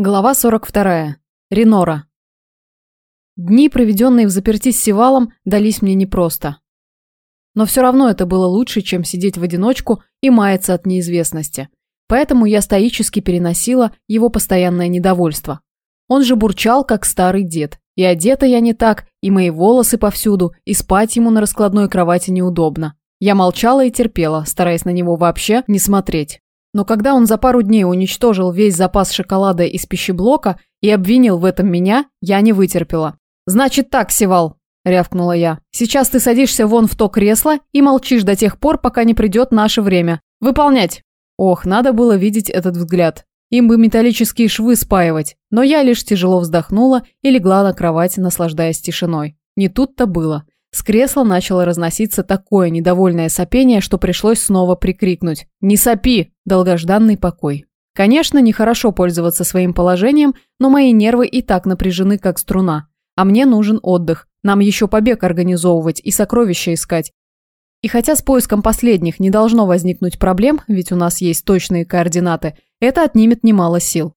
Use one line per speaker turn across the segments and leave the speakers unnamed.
Глава 42. Ренора. Дни, проведенные в заперти с Севалом, дались мне непросто. Но все равно это было лучше, чем сидеть в одиночку и маяться от неизвестности. Поэтому я стоически переносила его постоянное недовольство. Он же бурчал, как старый дед. И одета я не так, и мои волосы повсюду, и спать ему на раскладной кровати неудобно. Я молчала и терпела, стараясь на него вообще не смотреть. Но когда он за пару дней уничтожил весь запас шоколада из пищеблока и обвинил в этом меня, я не вытерпела. «Значит так, Севал», – рявкнула я. «Сейчас ты садишься вон в то кресло и молчишь до тех пор, пока не придет наше время. Выполнять!» Ох, надо было видеть этот взгляд. Им бы металлические швы спаивать. Но я лишь тяжело вздохнула и легла на кровать, наслаждаясь тишиной. Не тут-то было. С кресла начало разноситься такое недовольное сопение, что пришлось снова прикрикнуть. «Не сопи!» – долгожданный покой. Конечно, нехорошо пользоваться своим положением, но мои нервы и так напряжены, как струна. А мне нужен отдых. Нам еще побег организовывать и сокровища искать. И хотя с поиском последних не должно возникнуть проблем, ведь у нас есть точные координаты, это отнимет немало сил.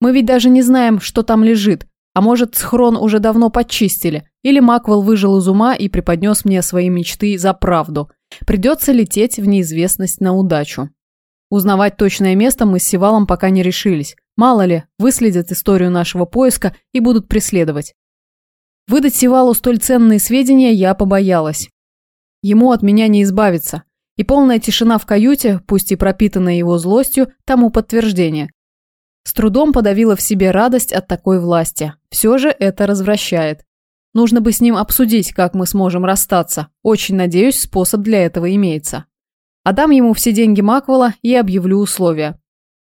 Мы ведь даже не знаем, что там лежит, а может, схрон уже давно подчистили, или Маквел выжил из ума и преподнес мне свои мечты за правду. Придется лететь в неизвестность на удачу. Узнавать точное место мы с Севалом пока не решились. Мало ли, выследят историю нашего поиска и будут преследовать. Выдать Севалу столь ценные сведения я побоялась. Ему от меня не избавиться. И полная тишина в каюте, пусть и пропитанная его злостью, тому подтверждение. С трудом подавила в себе радость от такой власти. Все же это развращает. Нужно бы с ним обсудить, как мы сможем расстаться. Очень надеюсь, способ для этого имеется. Отдам ему все деньги Маквела и объявлю условия.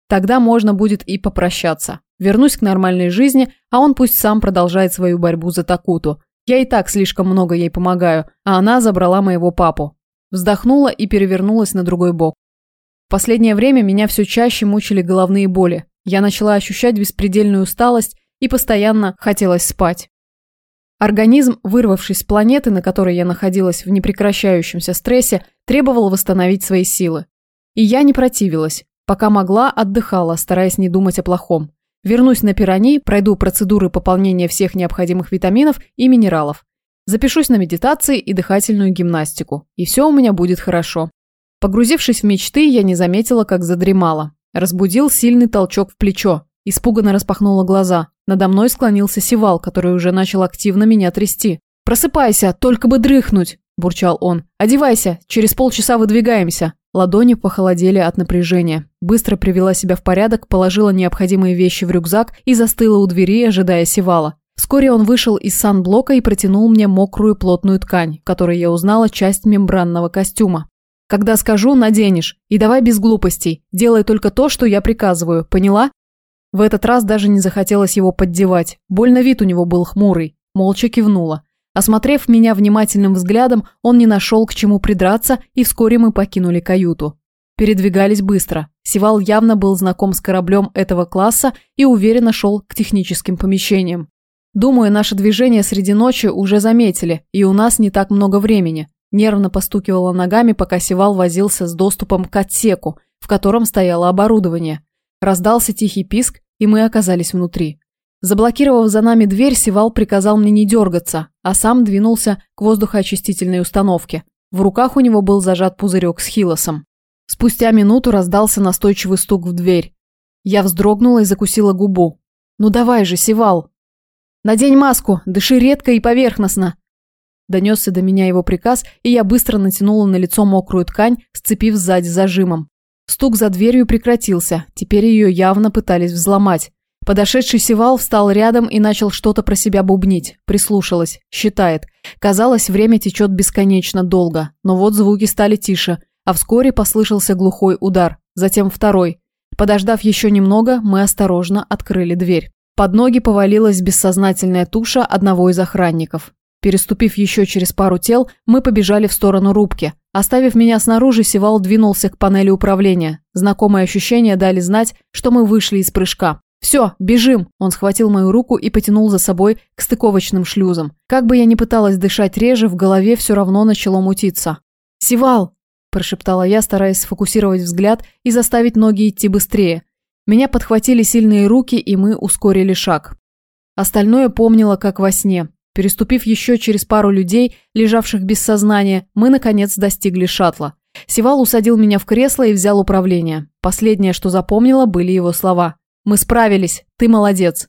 Тогда можно будет и попрощаться. Вернусь к нормальной жизни, а он пусть сам продолжает свою борьбу за Такуту. Я и так слишком много ей помогаю, а она забрала моего папу. Вздохнула и перевернулась на другой бок. В последнее время меня все чаще мучили головные боли. Я начала ощущать беспредельную усталость и постоянно хотелось спать. Организм, вырвавшись с планеты, на которой я находилась в непрекращающемся стрессе, требовал восстановить свои силы. И я не противилась. Пока могла, отдыхала, стараясь не думать о плохом. Вернусь на пирани, пройду процедуры пополнения всех необходимых витаминов и минералов. Запишусь на медитации и дыхательную гимнастику. И все у меня будет хорошо. Погрузившись в мечты, я не заметила, как задремала. Разбудил сильный толчок в плечо. Испуганно распахнула глаза. Надо мной склонился Севал, который уже начал активно меня трясти. «Просыпайся, только бы дрыхнуть!» – бурчал он. «Одевайся, через полчаса выдвигаемся!» Ладони похолодели от напряжения. Быстро привела себя в порядок, положила необходимые вещи в рюкзак и застыла у двери, ожидая Севала. Вскоре он вышел из санблока и протянул мне мокрую плотную ткань, которой я узнала часть мембранного костюма. Когда скажу, наденешь. И давай без глупостей. Делай только то, что я приказываю. Поняла? В этот раз даже не захотелось его поддевать. Больно вид у него был хмурый. Молча кивнула. Осмотрев меня внимательным взглядом, он не нашел к чему придраться, и вскоре мы покинули каюту. Передвигались быстро. Севал явно был знаком с кораблем этого класса и уверенно шел к техническим помещениям. Думаю, наше движение среди ночи уже заметили, и у нас не так много времени. Нервно постукивала ногами, пока Севал возился с доступом к отсеку, в котором стояло оборудование. Раздался тихий писк, и мы оказались внутри. Заблокировав за нами дверь, Севал приказал мне не дергаться, а сам двинулся к воздухоочистительной установке. В руках у него был зажат пузырек с хилосом. Спустя минуту раздался настойчивый стук в дверь. Я вздрогнула и закусила губу. «Ну давай же, Севал!» «Надень маску, дыши редко и поверхностно!» Донесся до меня его приказ, и я быстро натянула на лицо мокрую ткань, сцепив сзади зажимом. Стук за дверью прекратился, теперь ее явно пытались взломать. Подошедший Севал встал рядом и начал что-то про себя бубнить. Прислушалась. Считает. Казалось, время течет бесконечно долго. Но вот звуки стали тише. А вскоре послышался глухой удар. Затем второй. Подождав еще немного, мы осторожно открыли дверь. Под ноги повалилась бессознательная туша одного из охранников. Переступив еще через пару тел, мы побежали в сторону рубки. Оставив меня снаружи, Севал двинулся к панели управления. Знакомые ощущения дали знать, что мы вышли из прыжка. «Все, бежим!» Он схватил мою руку и потянул за собой к стыковочным шлюзам. Как бы я ни пыталась дышать реже, в голове все равно начало мутиться. «Севал!» – прошептала я, стараясь сфокусировать взгляд и заставить ноги идти быстрее. Меня подхватили сильные руки, и мы ускорили шаг. Остальное помнила, как во сне. Переступив еще через пару людей, лежавших без сознания, мы, наконец, достигли шаттла. Сивал усадил меня в кресло и взял управление. Последнее, что запомнила, были его слова. «Мы справились. Ты молодец».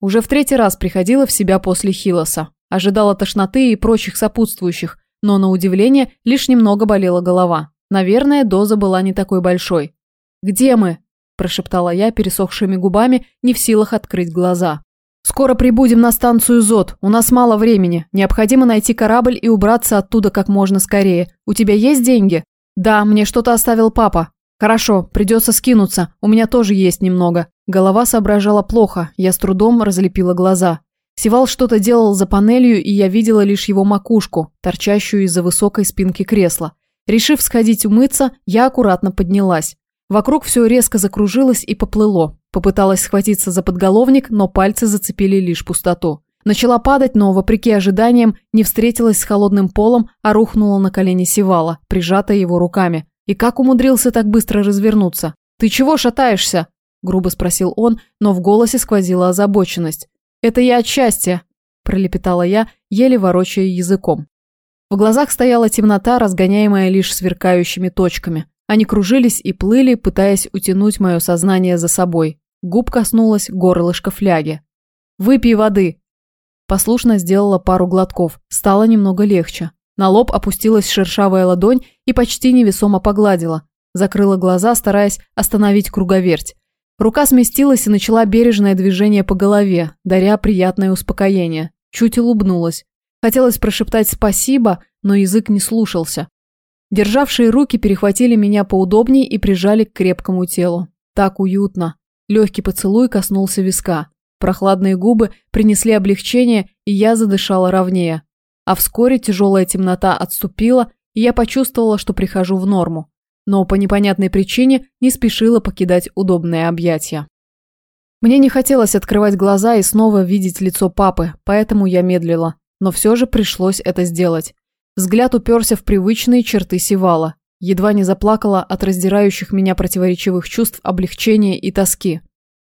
Уже в третий раз приходила в себя после Хилоса. Ожидала тошноты и прочих сопутствующих, но, на удивление, лишь немного болела голова. Наверное, доза была не такой большой. «Где мы?» – прошептала я пересохшими губами, не в силах открыть глаза. «Скоро прибудем на станцию ЗОТ. У нас мало времени. Необходимо найти корабль и убраться оттуда как можно скорее. У тебя есть деньги?» «Да, мне что-то оставил папа». «Хорошо, придется скинуться. У меня тоже есть немного». Голова соображала плохо, я с трудом разлепила глаза. Сивал что-то делал за панелью, и я видела лишь его макушку, торчащую из-за высокой спинки кресла. Решив сходить умыться, я аккуратно поднялась. Вокруг все резко закружилось и поплыло. Попыталась схватиться за подголовник, но пальцы зацепили лишь пустоту. Начала падать, но, вопреки ожиданиям, не встретилась с холодным полом, а рухнула на колени Сивала, прижатая его руками. И как умудрился так быстро развернуться? «Ты чего шатаешься?» – грубо спросил он, но в голосе сквозила озабоченность. «Это я от счастья», – пролепетала я, еле ворочая языком. В глазах стояла темнота, разгоняемая лишь сверкающими точками. Они кружились и плыли, пытаясь утянуть мое сознание за собой. Губ коснулась горлышко фляги. «Выпей воды!» Послушно сделала пару глотков. Стало немного легче. На лоб опустилась шершавая ладонь и почти невесомо погладила. Закрыла глаза, стараясь остановить круговерть. Рука сместилась и начала бережное движение по голове, даря приятное успокоение. Чуть улыбнулась. Хотелось прошептать «спасибо», но язык не слушался. Державшие руки перехватили меня поудобнее и прижали к крепкому телу. Так уютно. Легкий поцелуй коснулся виска. Прохладные губы принесли облегчение, и я задышала ровнее. А вскоре тяжелая темнота отступила, и я почувствовала, что прихожу в норму но по непонятной причине не спешила покидать удобное объятия. Мне не хотелось открывать глаза и снова видеть лицо папы, поэтому я медлила, но все же пришлось это сделать. Взгляд уперся в привычные черты Сивала. Едва не заплакала от раздирающих меня противоречивых чувств облегчения и тоски.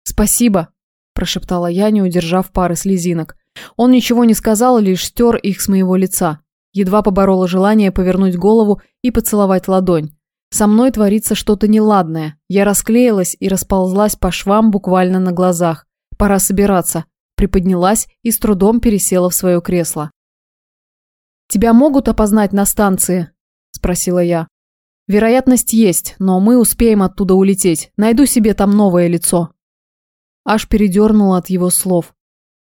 «Спасибо», – прошептала я, не удержав пары слезинок. Он ничего не сказал, лишь стер их с моего лица. Едва поборола желание повернуть голову и поцеловать ладонь. Со мной творится что-то неладное. Я расклеилась и расползлась по швам буквально на глазах. Пора собираться. Приподнялась и с трудом пересела в свое кресло. «Тебя могут опознать на станции?» – спросила я. «Вероятность есть, но мы успеем оттуда улететь. Найду себе там новое лицо». Аж передернула от его слов.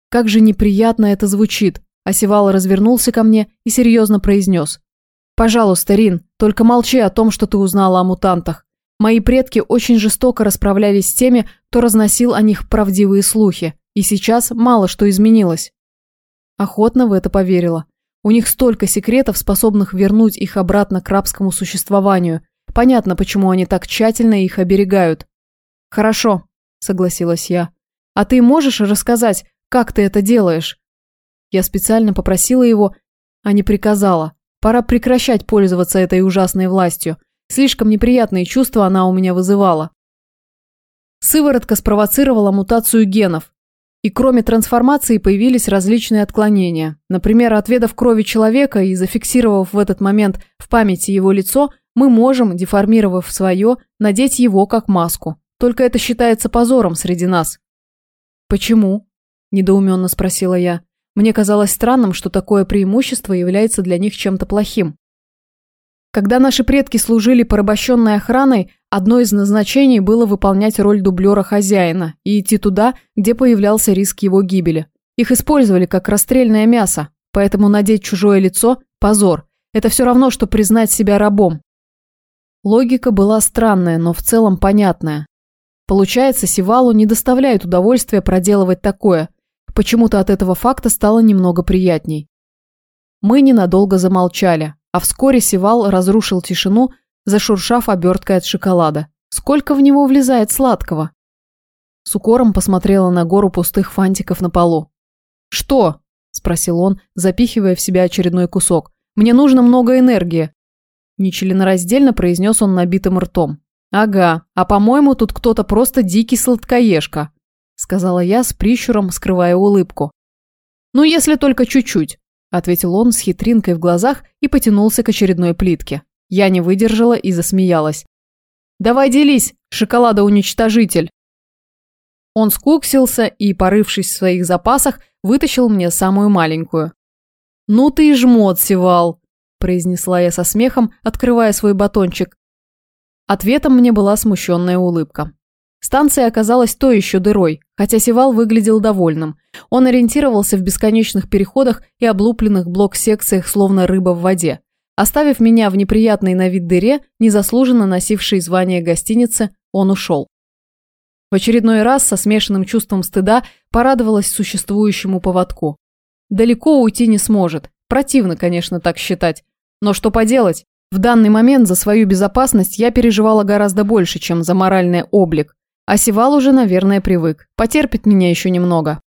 Как же неприятно это звучит. Осевал развернулся ко мне и серьезно произнес. «Пожалуйста, Рин, только молчи о том, что ты узнала о мутантах. Мои предки очень жестоко расправлялись с теми, кто разносил о них правдивые слухи, и сейчас мало что изменилось». Охотно в это поверила. У них столько секретов, способных вернуть их обратно к рабскому существованию. Понятно, почему они так тщательно их оберегают. «Хорошо», – согласилась я. «А ты можешь рассказать, как ты это делаешь?» Я специально попросила его, а не приказала. Пора прекращать пользоваться этой ужасной властью. Слишком неприятные чувства она у меня вызывала. Сыворотка спровоцировала мутацию генов. И кроме трансформации появились различные отклонения. Например, отведав крови человека и зафиксировав в этот момент в памяти его лицо, мы можем, деформировав свое, надеть его как маску. Только это считается позором среди нас. «Почему?» – недоуменно спросила я. Мне казалось странным, что такое преимущество является для них чем-то плохим. Когда наши предки служили порабощенной охраной, одно из назначений было выполнять роль дублера хозяина и идти туда, где появлялся риск его гибели. Их использовали как расстрельное мясо, поэтому надеть чужое лицо – позор. Это все равно, что признать себя рабом. Логика была странная, но в целом понятная. Получается, Сивалу не доставляет удовольствия проделывать такое, Почему-то от этого факта стало немного приятней. Мы ненадолго замолчали, а вскоре Севал разрушил тишину, зашуршав оберткой от шоколада. Сколько в него влезает сладкого? С укором посмотрела на гору пустых фантиков на полу. «Что?» – спросил он, запихивая в себя очередной кусок. «Мне нужно много энергии». Нечленораздельно произнес он набитым ртом. Ага, а по-моему, тут кто-то просто дикий сладкоежка, сказала я с прищуром, скрывая улыбку. Ну, если только чуть-чуть, ответил он с хитринкой в глазах и потянулся к очередной плитке. Я не выдержала и засмеялась. «Давай делись, шоколада-уничтожитель!» Он скуксился и, порывшись в своих запасах, вытащил мне самую маленькую. «Ну ты жмот, Севал!» – произнесла я со смехом, открывая свой батончик. Ответом мне была смущенная улыбка. Станция оказалась то еще дырой, хотя Севал выглядел довольным. Он ориентировался в бесконечных переходах и облупленных блок-секциях, словно рыба в воде. Оставив меня в неприятной на вид дыре, незаслуженно носившей звание гостиницы, он ушел. В очередной раз со смешанным чувством стыда порадовалась существующему поводку. Далеко уйти не сможет. Противно, конечно, так считать. Но что поделать? В данный момент за свою безопасность я переживала гораздо больше, чем за моральный облик. А Севал уже, наверное, привык. Потерпит меня еще немного.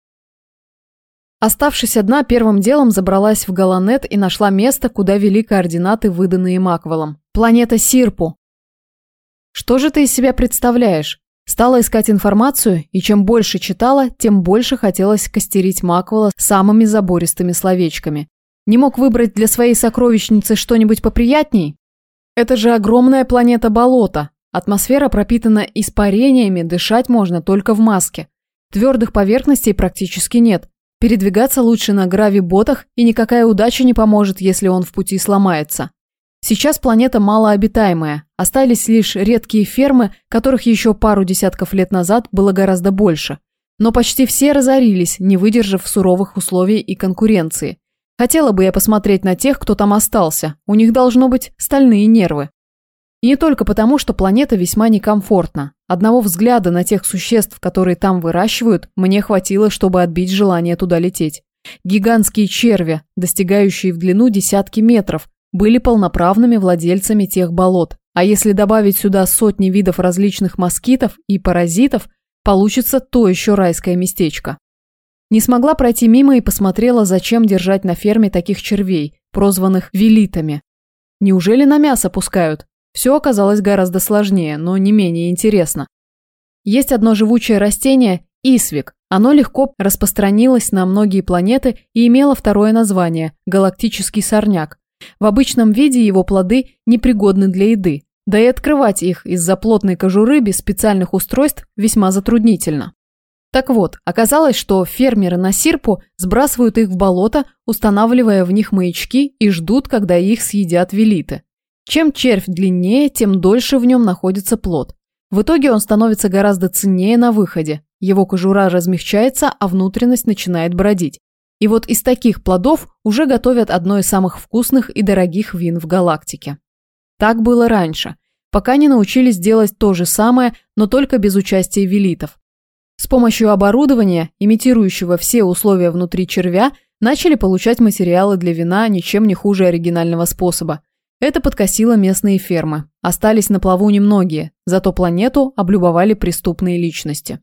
Оставшись одна, первым делом забралась в Галанет и нашла место, куда вели координаты, выданные Маквелом. Планета Сирпу. Что же ты из себя представляешь? Стала искать информацию, и чем больше читала, тем больше хотелось костерить Маквелла самыми забористыми словечками. Не мог выбрать для своей сокровищницы что-нибудь поприятней? Это же огромная планета болота. Атмосфера пропитана испарениями, дышать можно только в маске. Твердых поверхностей практически нет. Передвигаться лучше на грави-ботах, и никакая удача не поможет, если он в пути сломается. Сейчас планета малообитаемая, остались лишь редкие фермы, которых еще пару десятков лет назад было гораздо больше. Но почти все разорились, не выдержав суровых условий и конкуренции. Хотела бы я посмотреть на тех, кто там остался, у них должно быть стальные нервы. И не только потому, что планета весьма некомфортна. Одного взгляда на тех существ, которые там выращивают, мне хватило, чтобы отбить желание туда лететь. Гигантские черви, достигающие в длину десятки метров, были полноправными владельцами тех болот. А если добавить сюда сотни видов различных москитов и паразитов, получится то еще райское местечко. Не смогла пройти мимо и посмотрела, зачем держать на ферме таких червей, прозванных велитами. Неужели на мясо пускают? Все оказалось гораздо сложнее, но не менее интересно. Есть одно живучее растение – исвик. Оно легко распространилось на многие планеты и имело второе название – галактический сорняк. В обычном виде его плоды непригодны для еды, да и открывать их из-за плотной кожуры без специальных устройств весьма затруднительно. Так вот, оказалось, что фермеры на Сирпу сбрасывают их в болото, устанавливая в них маячки и ждут, когда их съедят велиты. Чем червь длиннее, тем дольше в нем находится плод. В итоге он становится гораздо ценнее на выходе. Его кожура размягчается, а внутренность начинает бродить. И вот из таких плодов уже готовят одно из самых вкусных и дорогих вин в галактике. Так было раньше, пока не научились делать то же самое, но только без участия велитов. С помощью оборудования, имитирующего все условия внутри червя, начали получать материалы для вина ничем не хуже оригинального способа. Это подкосило местные фермы. Остались на плаву немногие, зато планету облюбовали преступные личности.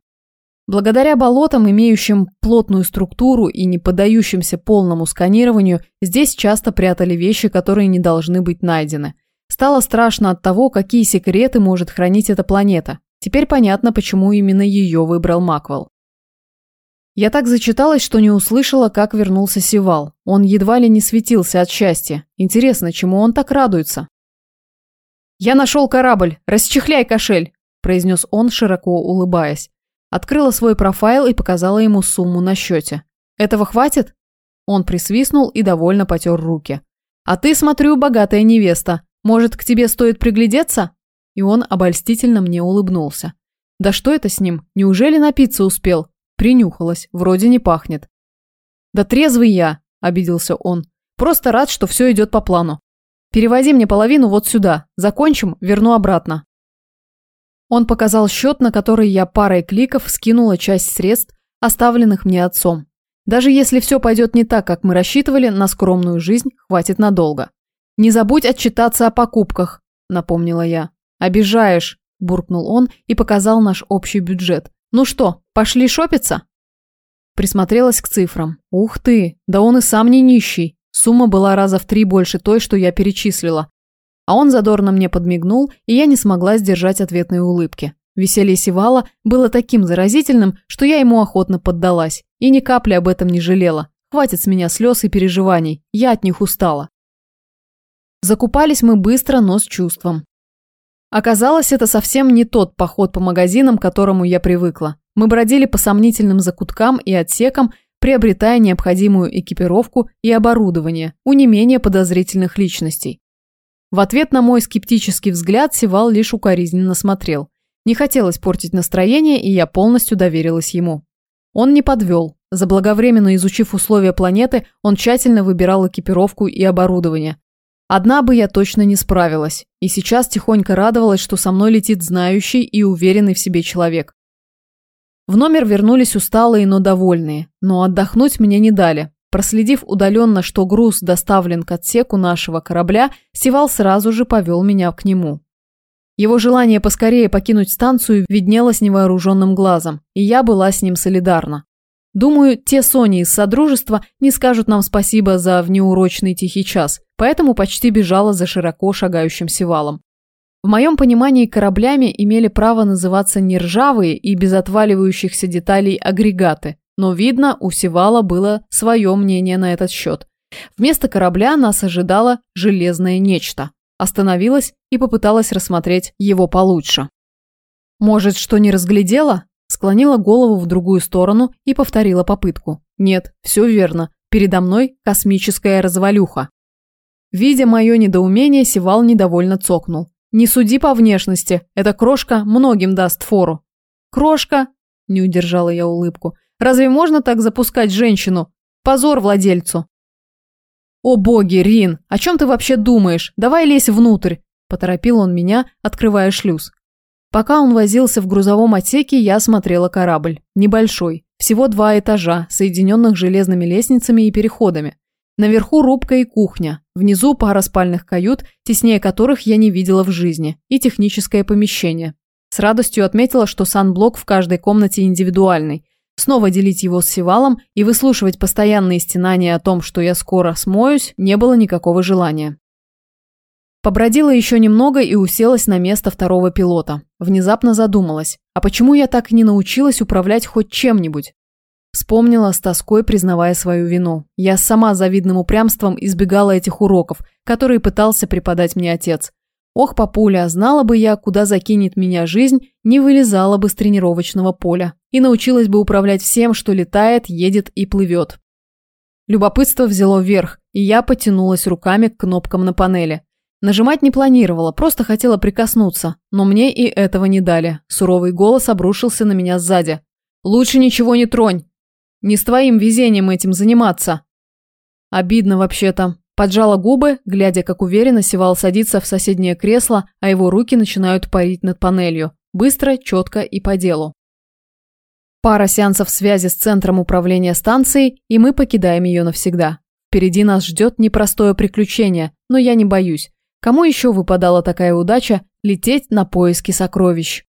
Благодаря болотам, имеющим плотную структуру и не поддающимся полному сканированию, здесь часто прятали вещи, которые не должны быть найдены. Стало страшно от того, какие секреты может хранить эта планета. Теперь понятно, почему именно ее выбрал Маквелл. Я так зачиталась, что не услышала, как вернулся Сивал. Он едва ли не светился от счастья. Интересно, чему он так радуется? «Я нашел корабль! Расчехляй кошель!» – произнес он, широко улыбаясь. Открыла свой профайл и показала ему сумму на счете. «Этого хватит?» Он присвистнул и довольно потер руки. «А ты, смотрю, богатая невеста. Может, к тебе стоит приглядеться?» И он обольстительно мне улыбнулся. «Да что это с ним? Неужели напиться успел? Принюхалась, вроде не пахнет. «Да трезвый я», – обиделся он. «Просто рад, что все идет по плану. Переводи мне половину вот сюда. Закончим, верну обратно». Он показал счет, на который я парой кликов скинула часть средств, оставленных мне отцом. Даже если все пойдет не так, как мы рассчитывали, на скромную жизнь хватит надолго. «Не забудь отчитаться о покупках», – напомнила я. «Обижаешь», – буркнул он и показал наш общий бюджет. «Ну что, пошли шопиться?» Присмотрелась к цифрам. Ух ты, да он и сам не нищий. Сумма была раза в три больше той, что я перечислила. А он задорно мне подмигнул, и я не смогла сдержать ответной улыбки. Веселье Севала было таким заразительным, что я ему охотно поддалась. И ни капли об этом не жалела. Хватит с меня слез и переживаний, я от них устала. Закупались мы быстро, но с чувством. Оказалось, это совсем не тот поход по магазинам, к которому я привыкла. Мы бродили по сомнительным закуткам и отсекам, приобретая необходимую экипировку и оборудование у не менее подозрительных личностей. В ответ на мой скептический взгляд Севал лишь укоризненно смотрел. Не хотелось портить настроение, и я полностью доверилась ему. Он не подвел. Заблаговременно изучив условия планеты, он тщательно выбирал экипировку и оборудование. Одна бы я точно не справилась, и сейчас тихонько радовалась, что со мной летит знающий и уверенный в себе человек. В номер вернулись усталые, но довольные, но отдохнуть мне не дали. Проследив удаленно, что груз доставлен к отсеку нашего корабля, Севал сразу же повел меня к нему. Его желание поскорее покинуть станцию виднелось невооруженным глазом, и я была с ним солидарна. Думаю, те Сони из Содружества не скажут нам спасибо за внеурочный тихий час, поэтому почти бежала за широко шагающим севалом. В моем понимании кораблями имели право называться не ржавые и без отваливающихся деталей агрегаты, но видно, у Севала было свое мнение на этот счет. Вместо корабля нас ожидало железное нечто. Остановилась и попыталась рассмотреть его получше. Может, что не разглядела? Склонила голову в другую сторону и повторила попытку. Нет, все верно. Передо мной космическая развалюха. Видя мое недоумение, Севал недовольно цокнул. «Не суди по внешности, эта крошка многим даст фору». «Крошка?» – не удержала я улыбку. «Разве можно так запускать женщину? Позор владельцу!» «О боги, Рин, о чем ты вообще думаешь? Давай лезь внутрь!» – поторопил он меня, открывая шлюз. Пока он возился в грузовом отсеке, я смотрела корабль. Небольшой, всего два этажа, соединенных железными лестницами и переходами. Наверху рубка и кухня, внизу пара спальных кают, теснее которых я не видела в жизни, и техническое помещение. С радостью отметила, что санблок в каждой комнате индивидуальный. Снова делить его с Севалом и выслушивать постоянные стенания о том, что я скоро смоюсь, не было никакого желания. Побродила еще немного и уселась на место второго пилота. Внезапно задумалась, а почему я так и не научилась управлять хоть чем-нибудь? Вспомнила с тоской, признавая свою вину. Я сама завидным упрямством избегала этих уроков, которые пытался преподать мне отец. Ох, папуля, знала бы я, куда закинет меня жизнь, не вылезала бы с тренировочного поля и научилась бы управлять всем, что летает, едет и плывет. Любопытство взяло вверх, и я потянулась руками к кнопкам на панели. Нажимать не планировала, просто хотела прикоснуться, но мне и этого не дали. Суровый голос обрушился на меня сзади. «Лучше ничего не тронь, не с твоим везением этим заниматься. Обидно вообще-то. Поджала губы, глядя, как уверенно Севал садится в соседнее кресло, а его руки начинают парить над панелью. Быстро, четко и по делу. Пара сеансов связи с центром управления станцией, и мы покидаем ее навсегда. Впереди нас ждет непростое приключение, но я не боюсь. Кому еще выпадала такая удача лететь на поиски сокровищ?